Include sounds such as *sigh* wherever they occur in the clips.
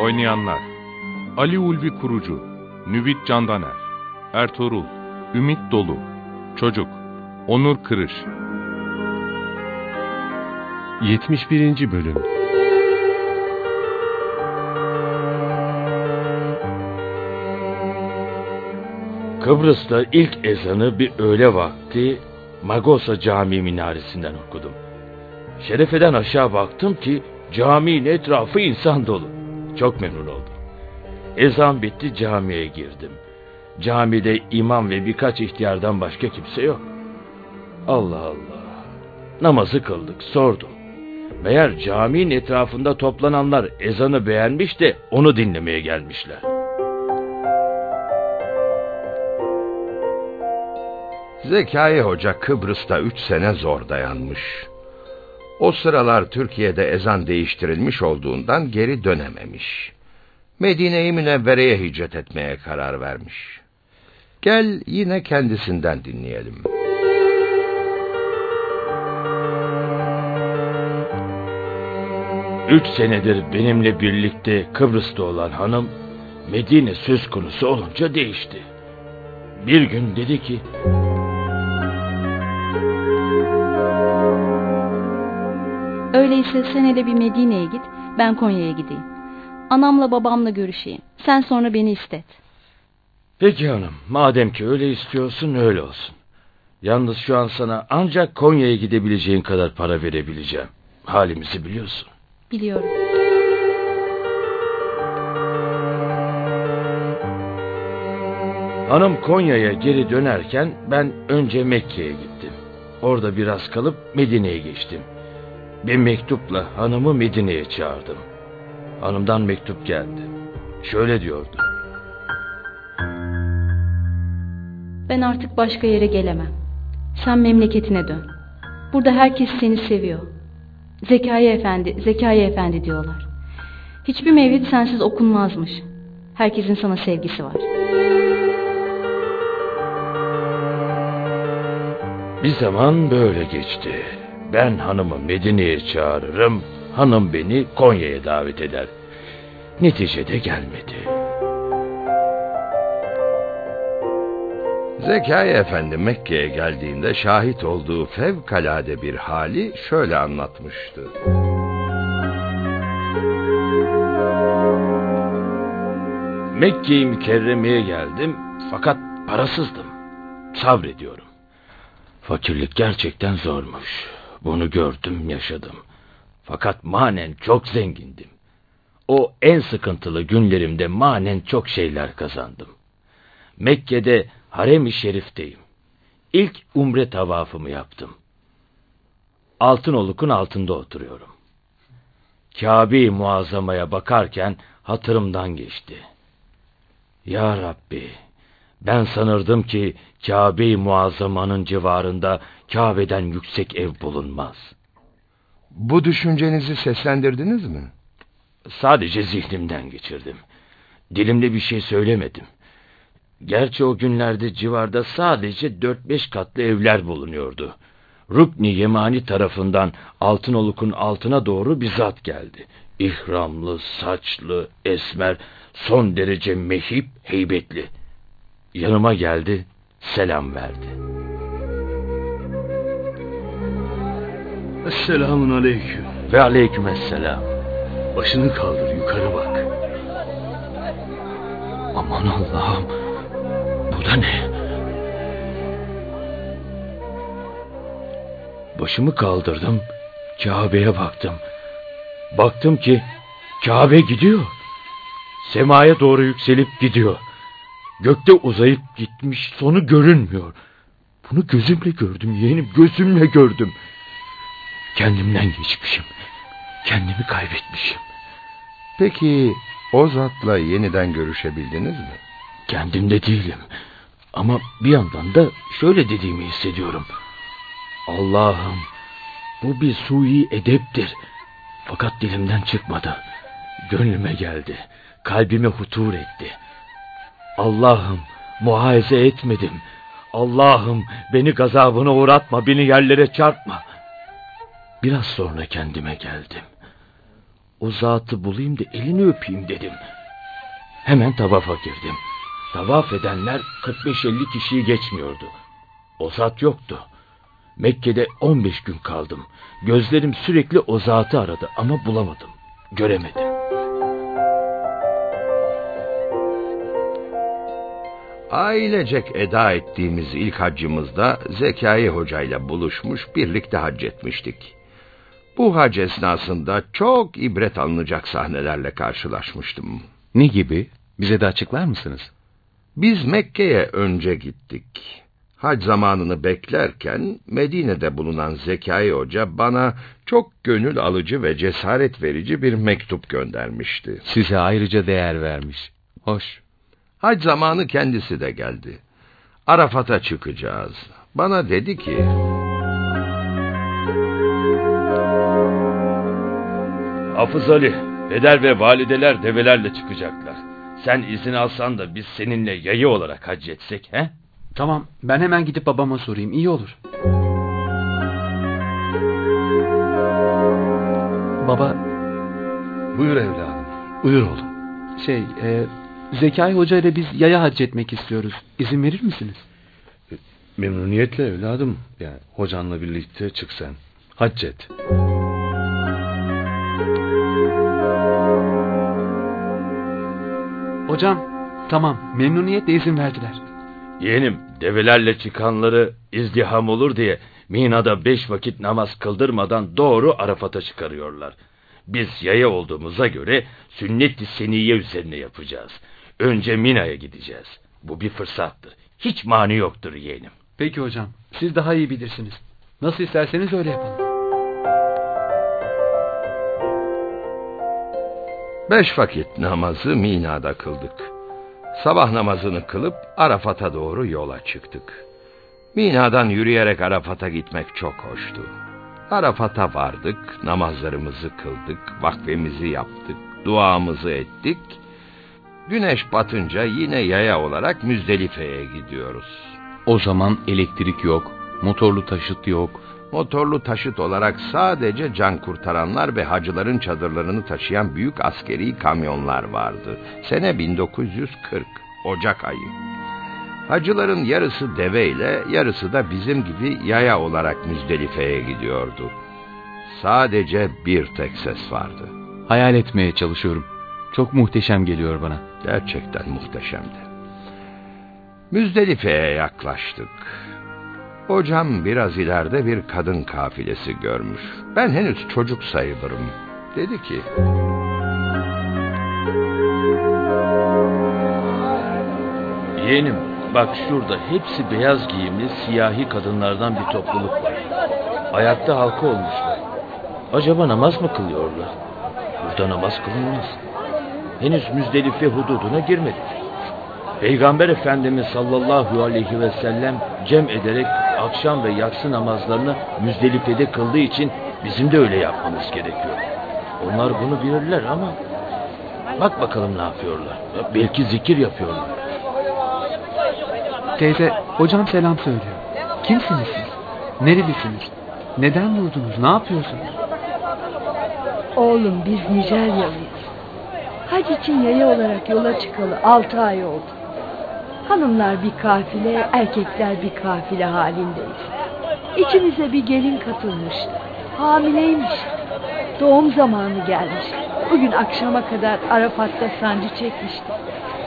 Oynayanlar Ali Ulvi Kurucu Nüvit Candaner Ertuğrul Ümit Dolu Çocuk Onur Kırış 71. Bölüm Kıbrıs'ta ilk ezanı bir öğle vakti Magosa Camii minaresinden okudum. Şerefeden aşağı baktım ki caminin etrafı insan dolu. Çok memnun oldum. Ezan bitti camiye girdim. Camide imam ve birkaç ihtiyardan başka kimse yok. Allah Allah. Namazı kıldık sordum. Meğer caminin etrafında toplananlar ezanı beğenmiş de onu dinlemeye gelmişler. Zekai Hoca Kıbrıs'ta üç sene zor dayanmış. O sıralar Türkiye'de ezan değiştirilmiş olduğundan geri dönememiş. Medine-i Münevvere'ye hicret etmeye karar vermiş. Gel yine kendisinden dinleyelim. Üç senedir benimle birlikte Kıbrıs'ta olan hanım Medine söz konusu olunca değişti. Bir gün dedi ki Öyleyse sen hele bir Medine'ye git, ben Konya'ya gideyim. Anamla babamla görüşeyim. Sen sonra beni istet. Peki hanım madem ki öyle istiyorsun öyle olsun. Yalnız şu an sana ancak Konya'ya gidebileceğin kadar para verebileceğim. Halimizi biliyorsun. Biliyorum. Hanım Konya'ya geri dönerken ben önce Mekke'ye gittim. Orada biraz kalıp Medine'ye geçtim. Bir mektupla hanımı Medine'ye çağırdım. Hanımdan mektup geldi. Şöyle diyordu. Ben artık başka yere gelemem. Sen memleketine dön. Burada herkes seni seviyor. Zekai Efendi, Zekai Efendi diyorlar. Hiçbir mevlid sensiz okunmazmış. Herkesin sana sevgisi var. Bir zaman böyle geçti. Ben hanımı Medine'ye çağırırım, hanım beni Konya'ya davet eder. Neticede gelmedi. Zekai Efendi Mekke'ye geldiğinde şahit olduğu fevkalade bir hali şöyle anlatmıştı. Mekke'yi mükerremeye geldim fakat parasızdım. Sabrediyorum. Fakirlik gerçekten zormuş. Bunu gördüm, yaşadım. Fakat manen çok zengindim. O en sıkıntılı günlerimde manen çok şeyler kazandım. Mekke'de harem-i şerifteyim. İlk umre tavafımı yaptım. Altınoluk'un altında oturuyorum. Kabe-i Muazzama'ya bakarken hatırımdan geçti. Ya Rabbi, ben sanırdım ki Kabe-i Muazzama'nın civarında Kabe'den yüksek ev bulunmaz. Bu düşüncenizi seslendirdiniz mi? Sadece zihnimden geçirdim. Dilimle bir şey söylemedim. Gerçi o günlerde civarda sadece dört beş katlı evler bulunuyordu. Rukni Yemani tarafından Altınoluk'un altına doğru bir zat geldi. İhramlı, saçlı, esmer, son derece mehip, heybetli. Yanıma geldi, selam verdi. Esselamun aleyküm. Ve aleykümesselam. Başını kaldır yukarı bak. Aman Allah'ım. Bu da ne? Başımı kaldırdım. Kabe'ye baktım. Baktım ki Kabe gidiyor. Semaya doğru yükselip gidiyor. Gökte uzayıp gitmiş sonu görünmüyor. Bunu gözümle gördüm yeğenim gözümle gördüm. Kendimden geçmişim. Kendimi kaybetmişim. Peki o zatla yeniden görüşebildiniz mi? Kendimde değilim. Ama bir yandan da şöyle dediğimi hissediyorum. Allah'ım bu bir sui edeptir. Fakat dilimden çıkmadı. Gönlüme geldi. Kalbime hutur etti. Allah'ım muhaze etmedim. Allah'ım beni gazabına uğratma, beni yerlere çarpma. Biraz sonra kendime geldim. O zatı bulayım da elini öpeyim dedim. Hemen tavafa girdim. Tavaf edenler 45-50 kişiyi geçmiyordu. O zat yoktu. Mekke'de 15 gün kaldım. Gözlerim sürekli o zatı aradı ama bulamadım. Göremedim. Ailecek eda ettiğimiz ilk haccımızda Zekai Hoca ile buluşmuş birlikte hac etmiştik. Bu hac esnasında çok ibret alınacak sahnelerle karşılaşmıştım. Ne gibi? Bize de açıklar mısınız? Biz Mekke'ye önce gittik. Hac zamanını beklerken Medine'de bulunan Zekai Hoca bana çok gönül alıcı ve cesaret verici bir mektup göndermişti. Size ayrıca değer vermiş. Hoş. Hac zamanı kendisi de geldi. Arafat'a çıkacağız. Bana dedi ki... Hafız Ali, peder ve valideler develerle çıkacaklar. Sen izin alsan da biz seninle yayı olarak hac etsek, he? Tamam ben hemen gidip babama sorayım iyi olur. Baba Buyur evladım. buyur oğlum. Şey e, Zekai Hoca ile biz yaya hac etmek istiyoruz. İzin verir misiniz? Memnuniyetle evladım. Yani hocanla birlikte çık sen. Hac et. Hocam tamam memnuniyetle izin verdiler. Yeğenim, develerle çıkanları izdiham olur diye Mina'da beş vakit namaz kıldırmadan doğru Arafat'a çıkarıyorlar. Biz yaya olduğumuza göre sünnet-i seniye üzerine yapacağız. Önce Mina'ya gideceğiz. Bu bir fırsattır. Hiç mani yoktur yeğenim. Peki hocam siz daha iyi bilirsiniz. Nasıl isterseniz öyle yapalım. Beş vakit namazı Mina'da kıldık. Sabah namazını kılıp Arafat'a doğru yola çıktık. Mina'dan yürüyerek Arafat'a gitmek çok hoştu. Arafat'a vardık, namazlarımızı kıldık, vakfemizi yaptık, duamızı ettik. Güneş batınca yine yaya olarak Müzdelife'ye gidiyoruz. O zaman elektrik yok, motorlu taşıt yok. Motorlu taşıt olarak sadece can kurtaranlar ve hacıların çadırlarını taşıyan büyük askeri kamyonlar vardı. Sene 1940, Ocak ayı. Hacıların yarısı deveyle, yarısı da bizim gibi yaya olarak Müzdelife'ye gidiyordu. Sadece bir tek ses vardı. Hayal etmeye çalışıyorum. Çok muhteşem geliyor bana. Gerçekten muhteşemdi. Müzdelife'ye yaklaştık. Hocam biraz ileride bir kadın kafilesi görmüş. Ben henüz çocuk sayılırım. Dedi ki... Yeğenim, bak şurada hepsi beyaz giyimli siyahi kadınlardan bir topluluk var. Ayakta halka olmuşlar. Acaba namaz mı kılıyorlar? Burada namaz kılınmaz. Henüz Müzdelife hududuna girmedik. Peygamber Efendimiz sallallahu aleyhi ve sellem cem ederek akşam ve yatsı namazlarını Müzdelife'de kıldığı için bizim de öyle yapmamız gerekiyor. Onlar bunu bilirler ama bak bakalım ne yapıyorlar. Belki zikir yapıyorlar. Teyze hocam selam söylüyor. Kimsiniz siz? Nerelisiniz? Neden durdunuz? Ne yapıyorsunuz? Oğlum biz Nijeryalıyız. Hac için yaya olarak yola çıkalı altı ay oldu. Hanımlar bir kafile, erkekler bir kafile halindeyiz. İçimize bir gelin katılmış. Hamileymiş. Doğum zamanı gelmiş. Bugün akşama kadar Arafat'ta sancı çekmişti.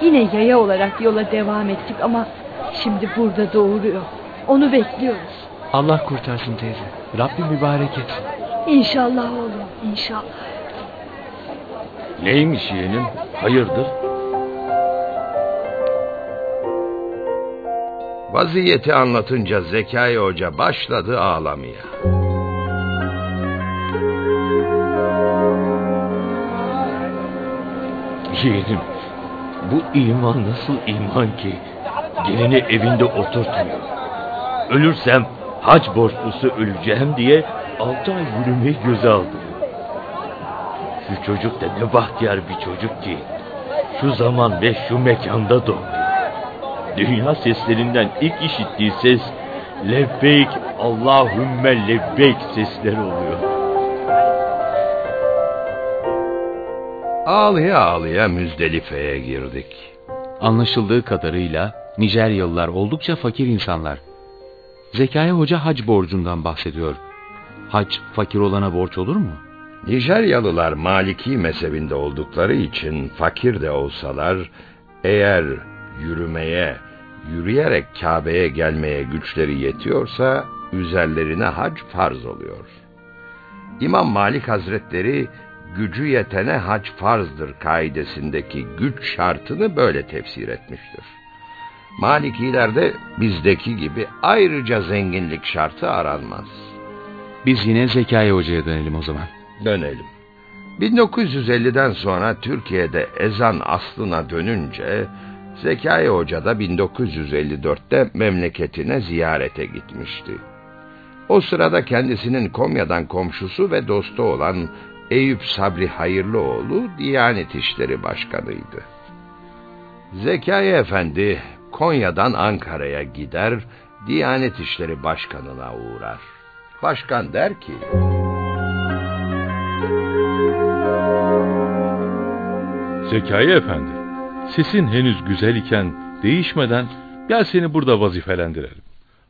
Yine yaya olarak yola devam ettik ama şimdi burada doğuruyor. Onu bekliyoruz. Allah kurtarsın teyze. Rabbim mübarek etsin. İnşallah oğlum, inşallah. Neymiş yeğenim? Hayırdır? Vaziyeti anlatınca Zekai Hoca başladı ağlamaya. Yeğenim, bu iman nasıl iman ki? Gelini evinde oturtmuyor. Ölürsem hac borçlusu öleceğim diye altı ay yürümeyi göze aldım. Şu çocuk da ne bahtiyar bir çocuk ki şu zaman ve şu mekanda doğdu. Dünya seslerinden ilk işittiği ses lebbeyk Allahümme lebbeyk sesleri oluyor. Ağlıya ağlıya Müzdelife'ye girdik. Anlaşıldığı kadarıyla Nijeryalılar oldukça fakir insanlar. Zekai Hoca hac borcundan bahsediyor. Hac fakir olana borç olur mu? Nijeryalılar Maliki mezhebinde oldukları için fakir de olsalar eğer yürümeye, yürüyerek Kabe'ye gelmeye güçleri yetiyorsa üzerlerine hac farz oluyor. İmam Malik Hazretleri gücü yetene hac farzdır kaidesindeki güç şartını böyle tefsir etmiştir. Malikiler de bizdeki gibi ayrıca zenginlik şartı aranmaz. Biz yine Zekai Hoca'ya dönelim o zaman. Dönelim. 1950'den sonra Türkiye'de ezan aslına dönünce Zekai Hoca da 1954'te memleketine ziyarete gitmişti. O sırada kendisinin Komya'dan komşusu ve dostu olan Eyüp Sabri Hayırlıoğlu Diyanet İşleri Başkanıydı. Zekai Efendi Konya'dan Ankara'ya gider, Diyanet İşleri Başkanı'na uğrar. Başkan der ki... Zekai Efendi, sesin henüz güzel iken değişmeden gel seni burada vazifelendirelim.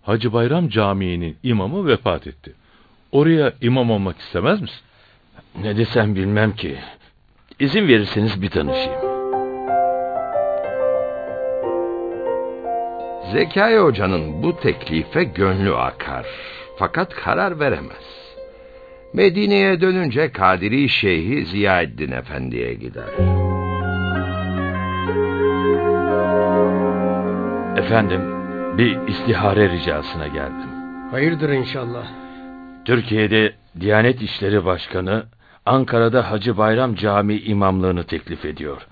Hacı Bayram Camii'nin imamı vefat etti. Oraya imam olmak istemez misin? Ne desem bilmem ki. İzin verirseniz bir tanışayım. Zekai Hoca'nın bu teklife gönlü akar. Fakat karar veremez. Medine'ye dönünce Kadiri Şeyhi Ziyaeddin Efendi'ye gider. Efendim, bir istihare ricasına geldim. Hayırdır inşallah. Türkiye'de Diyanet İşleri Başkanı Ankara'da Hacı Bayram Camii imamlığını teklif ediyor.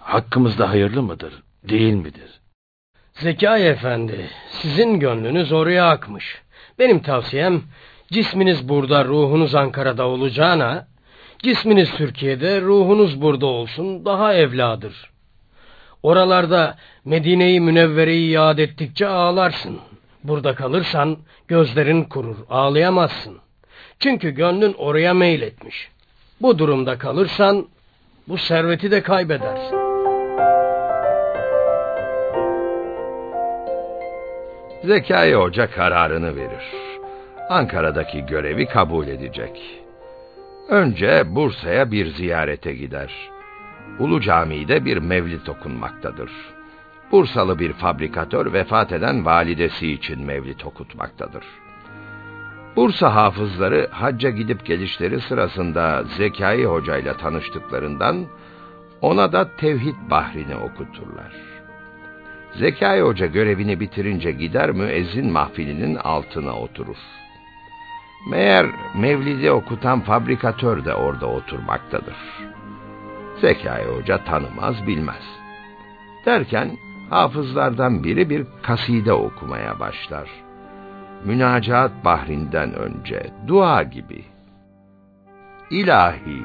Hakkımızda hayırlı mıdır, değil midir? Zekai Efendi, sizin gönlünüz oraya akmış. Benim tavsiyem, cisminiz burada, ruhunuz Ankara'da olacağına, cisminiz Türkiye'de, ruhunuz burada olsun, daha evladır. Oralarda Medine-i Münevvere'yi yad ettikçe ağlarsın. Burada kalırsan gözlerin kurur, ağlayamazsın. Çünkü gönlün oraya meyletmiş. Bu durumda kalırsan bu serveti de kaybedersin. Zekai Hoca kararını verir. Ankara'daki görevi kabul edecek. Önce Bursa'ya bir ziyarete gider. Ulu Camii'de bir mevlid okunmaktadır. Bursalı bir fabrikatör vefat eden validesi için mevlid okutmaktadır. Bursa hafızları hacca gidip gelişleri sırasında Zekai Hoca ile tanıştıklarından ona da tevhid bahrini okuturlar. Zekai Hoca görevini bitirince gider müezzin mahfilinin altına oturur. Meğer Mevlid'i okutan fabrikatör de orada oturmaktadır. Zekai Hoca tanımaz bilmez. Derken hafızlardan biri bir kaside okumaya başlar. Münacaat bahrinden önce dua gibi. İlahi,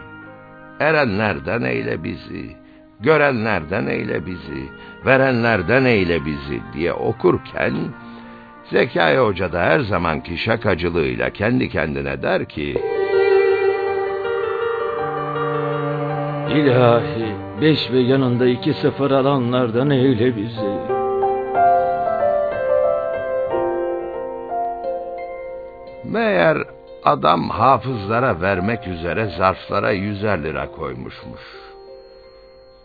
erenlerden eyle bizi, görenlerden eyle bizi, verenlerden eyle bizi diye okurken, Zekai Hoca da her zamanki şakacılığıyla kendi kendine der ki, İlahi, beş ve yanında iki sıfır alanlardan eyle bizi. Meğer adam hafızlara vermek üzere zarflara yüzer lira koymuşmuş.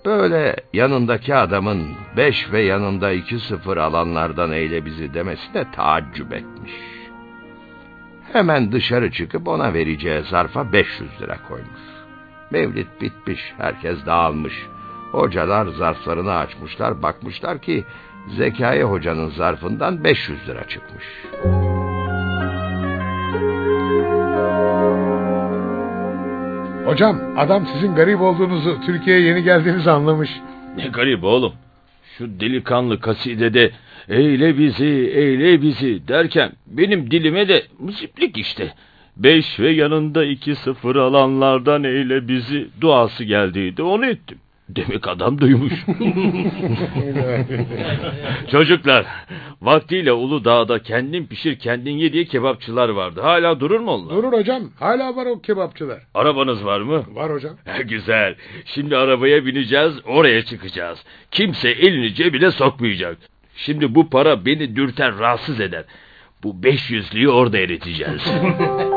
Böyle yanındaki adamın beş ve yanında iki sıfır alanlardan eyle bizi demesine taaccüp etmiş. Hemen dışarı çıkıp ona vereceği zarfa 500 lira koymuş. Mevlid bitmiş, herkes dağılmış. Hocalar zarflarını açmışlar, bakmışlar ki Zekai Hoca'nın zarfından 500 lira çıkmış. Hocam adam sizin garip olduğunuzu, Türkiye'ye yeni geldiğinizi anlamış. Ne garip oğlum. Şu delikanlı kasidede eyle bizi, eyle bizi derken benim dilime de muziplik işte. Beş ve yanında iki sıfır alanlardan eyle bizi duası geldiydi onu ettim. Demek adam duymuş. *laughs* Çocuklar, vaktiyle Uludağ'da kendin pişir kendin ye diye kebapçılar vardı. Hala durur mu onlar? Durur hocam. Hala var o kebapçılar. Arabanız var mı? Var hocam. Güzel. Şimdi arabaya bineceğiz, oraya çıkacağız. Kimse elini cebine sokmayacak. Şimdi bu para beni dürter, rahatsız eder. Bu 500'lüyü orada eriteceğiz. *laughs*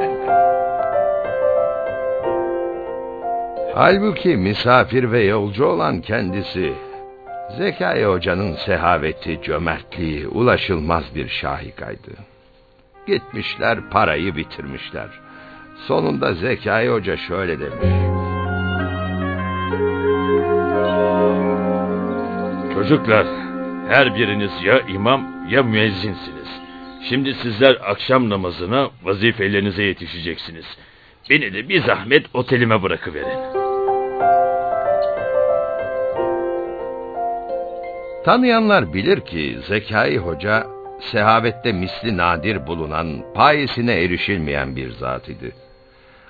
Halbuki misafir ve yolcu olan kendisi, Zekai Hoca'nın sehaveti, cömertliği ulaşılmaz bir şahikaydı. Gitmişler, parayı bitirmişler. Sonunda Zekai Hoca şöyle demiş. Çocuklar, her biriniz ya imam ya müezzinsiniz. Şimdi sizler akşam namazına vazifelerinize yetişeceksiniz. Beni de bir zahmet otelime bırakıverin. Tanıyanlar bilir ki Zekai Hoca, sehavette misli nadir bulunan, payesine erişilmeyen bir zat idi.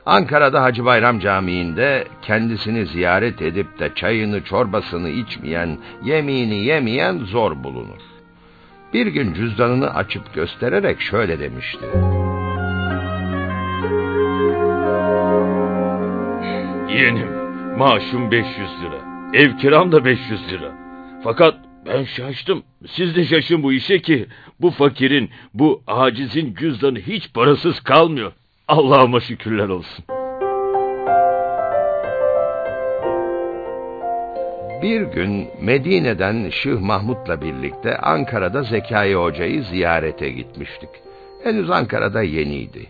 Ankara'da Hacı Bayram Camii'nde kendisini ziyaret edip de çayını çorbasını içmeyen, yemeğini yemeyen zor bulunur. Bir gün cüzdanını açıp göstererek şöyle demişti. Yeğenim, maaşım 500 lira. Ev kiram da 500 lira. Fakat ben şaştım. Siz de şaşın bu işe ki bu fakirin, bu acizin cüzdanı hiç parasız kalmıyor. Allah'ıma şükürler olsun. Bir gün Medine'den Şıh Mahmud'la birlikte Ankara'da Zekai Hoca'yı ziyarete gitmiştik. Henüz Ankara'da yeniydi.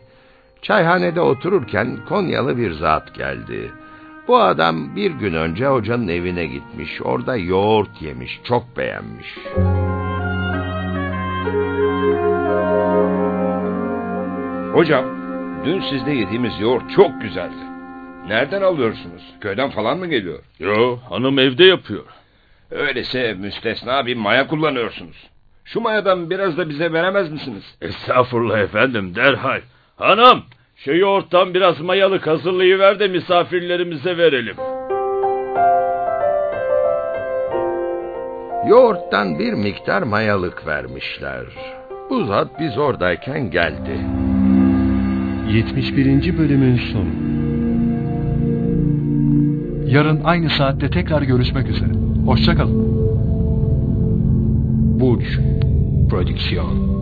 Çayhanede otururken Konyalı bir zat geldi. Bu adam bir gün önce hocanın evine gitmiş. Orada yoğurt yemiş. Çok beğenmiş. Hocam, dün sizde yediğimiz yoğurt çok güzeldi. Nereden alıyorsunuz? Köyden falan mı geliyor? Yo, hanım evde yapıyor. Öyleyse müstesna bir maya kullanıyorsunuz. Şu mayadan biraz da bize veremez misiniz? Estağfurullah efendim, derhal. Hanım, şu yoğurttan biraz mayalık hazırlayıver de misafirlerimize verelim. Yoğurttan bir miktar mayalık vermişler. Bu zat biz oradayken geldi. 71. bölümün sonu. Yarın aynı saatte tekrar görüşmek üzere. Hoşçakalın. Burç Prodüksiyon